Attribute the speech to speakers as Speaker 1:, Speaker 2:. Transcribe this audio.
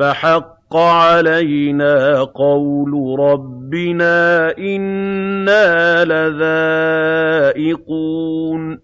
Speaker 1: فَحَقَّ عَلَيْنَا قَوْلُ رَبِّنَا ۖ إِنَّا لَذَائِقُونَ.